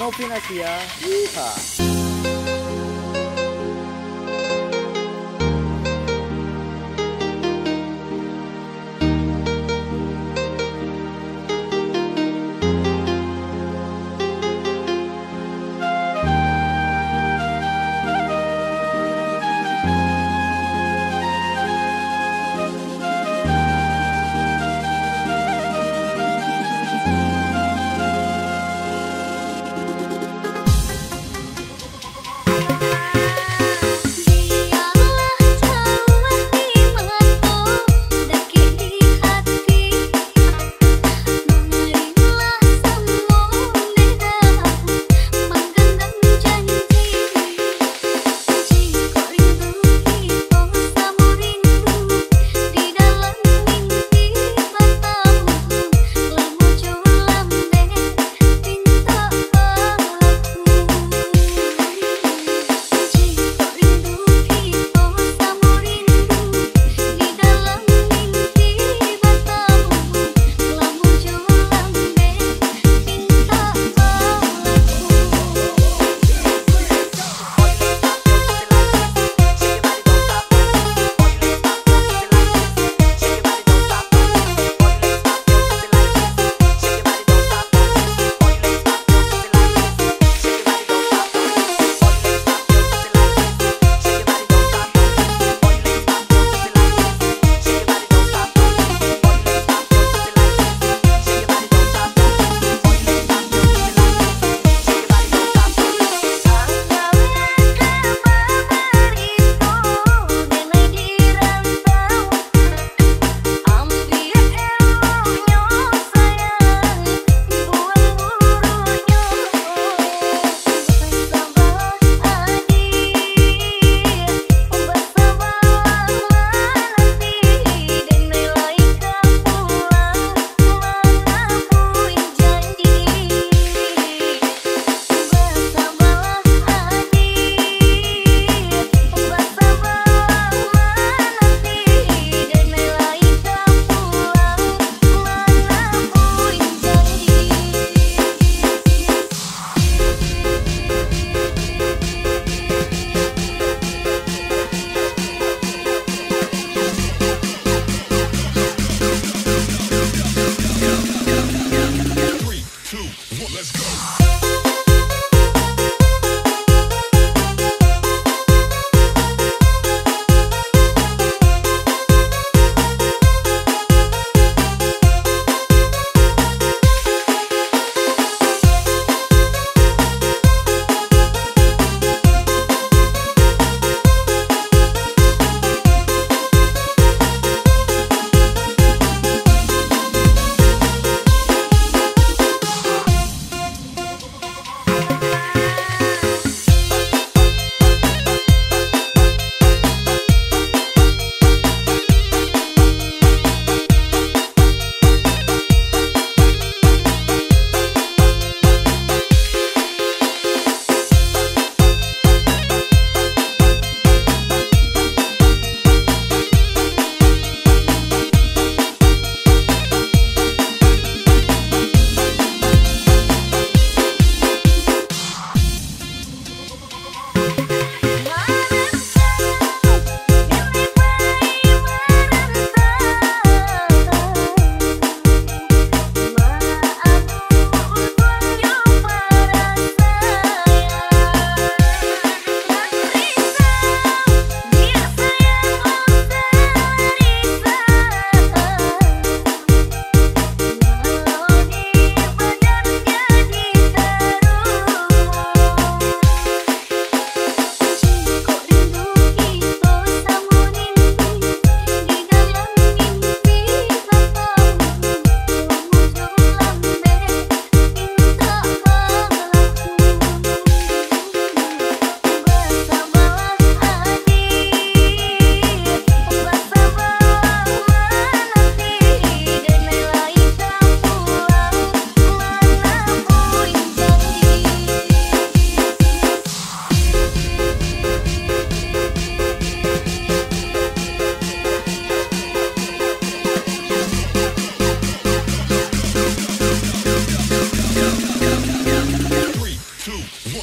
não aqui Uhá.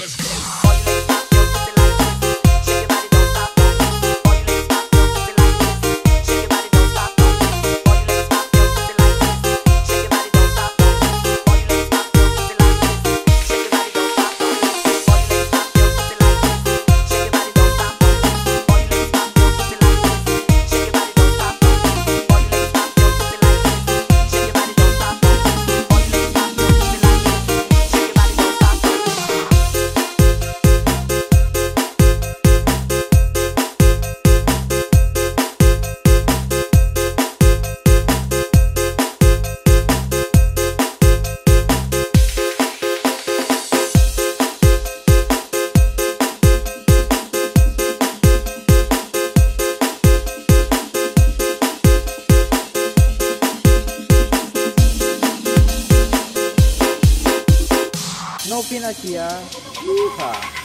Let's go. Pinakia. Yeehaw.